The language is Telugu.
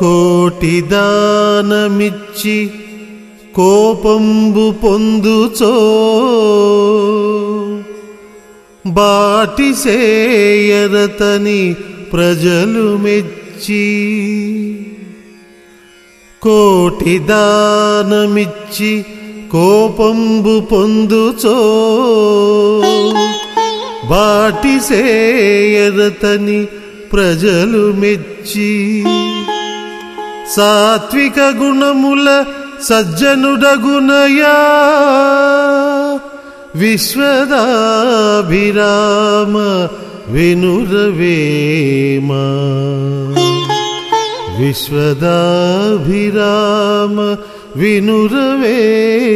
కోటి దానమిచ్చి కోపంబు పొందుచో. బాటి సేయరతని ప్రజలు మెచ్చి కోటి దానమిచ్చి కోపంబు పొందుచో. బాటి సేయరతని ప్రజలు మెచ్చి సాత్విక గుణముల సజ్జనుడగునయా విశ్వదాభిరామ వినురవేమా విశ్వదాభిరామ వినురవేమా